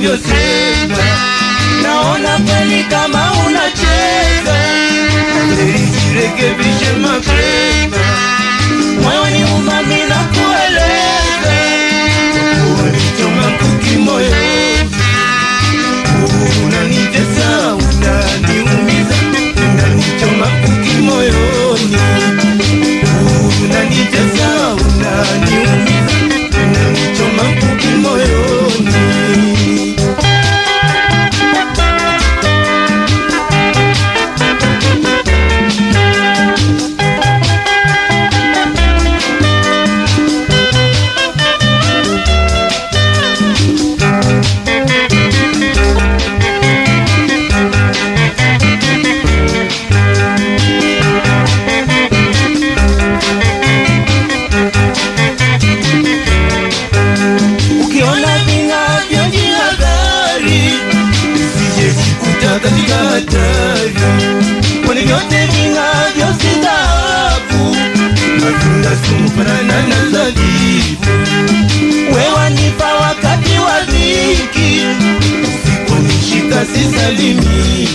unavyosema, naona kweli kama unacheza. ving'atavyo kunivyote ving'avyo sitabu matunda sumufanana na zabibu wewanipa wakati wa dhiki. Usiponishika sisalimiki.